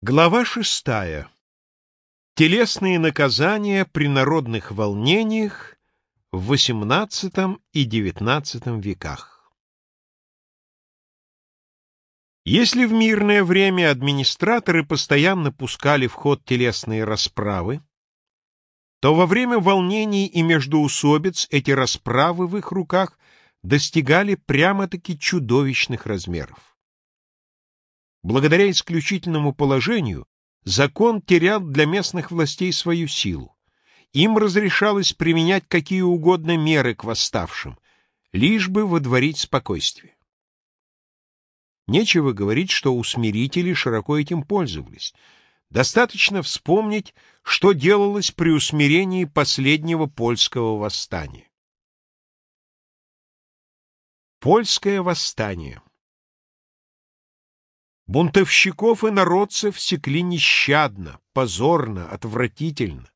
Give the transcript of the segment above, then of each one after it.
Глава шестая. Телесные наказания при народных волнениях в XVIII и XIX веках. Если в мирное время администраторы постоянно пускали в ход телесные расправы, то во время волнений и междоусобиц эти расправы в их руках достигали прямо-таки чудовищных размеров. Благодаря исключительному положению закон терял для местных властей свою силу. Им разрешалось применять какие угодно меры к восставшим, лишь бы водворить спокойствие. Нечего говорить, что усмирители широко этим пользовались. Достаточно вспомнить, что делалось при усмирении последнего польского восстания. Польское восстание Бунтовщиков и народцев секли нещадно, позорно, отвратительно.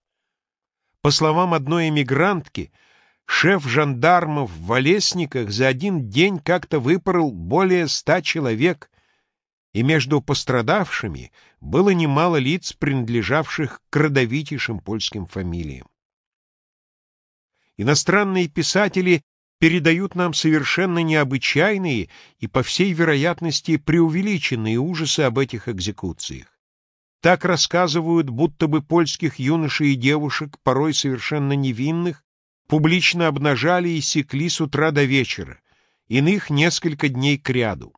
По словам одной эмигрантки, шеф жандармов в Олесниках за один день как-то выпорол более ста человек, и между пострадавшими было немало лиц, принадлежавших к родовитейшим польским фамилиям. Иностранные писатели передают нам совершенно необычайные и, по всей вероятности, преувеличенные ужасы об этих экзекуциях. Так рассказывают, будто бы польских юношей и девушек, порой совершенно невинных, публично обнажали и секли с утра до вечера, иных несколько дней кряду.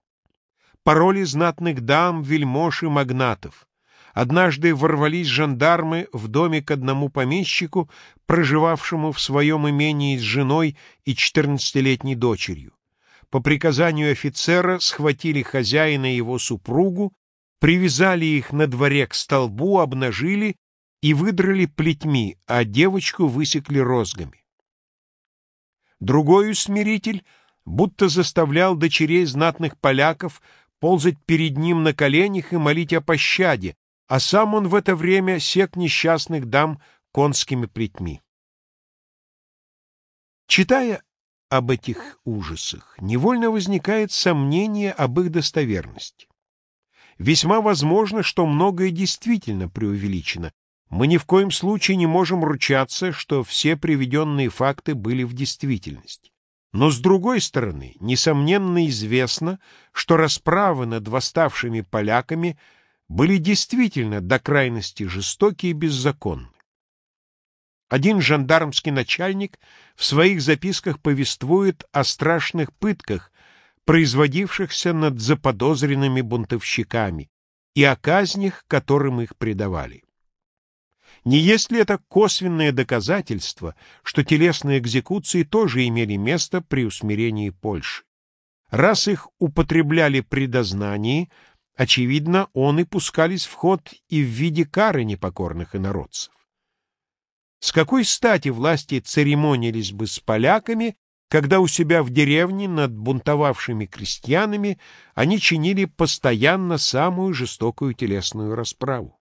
Пароли знатных дам, вельмож и магнатов. Однажды ворвались жандармы в доме к одному помещику, проживавшему в своем имении с женой и четырнадцатилетней дочерью. По приказанию офицера схватили хозяина и его супругу, привязали их на дворе к столбу, обнажили и выдрали плетьми, а девочку высекли розгами. Другой усмиритель будто заставлял дочерей знатных поляков ползать перед ним на коленях и молить о пощаде, а сам он в это время сек несчастных дам конскими плетьми. Читая об этих ужасах, невольно возникает сомнение об их достоверности. Весьма возможно, что многое действительно преувеличено. Мы ни в коем случае не можем ручаться, что все приведенные факты были в действительности. Но, с другой стороны, несомненно известно, что расправы над восставшими поляками – были действительно до крайности жестоки и беззаконны. Один жандармский начальник в своих записках повествует о страшных пытках, производившихся над заподозренными бунтовщиками, и о казнях, которым их предавали. Не есть ли это косвенное доказательство, что телесные экзекуции тоже имели место при усмирении Польши? Раз их употребляли при дознании, Очевидно, он и пускались в ход и в виде кары непокорных инородцев. С какой стати власти церемонились бы с поляками, когда у себя в деревне над бунтовавшими крестьянами они чинили постоянно самую жестокую телесную расправу?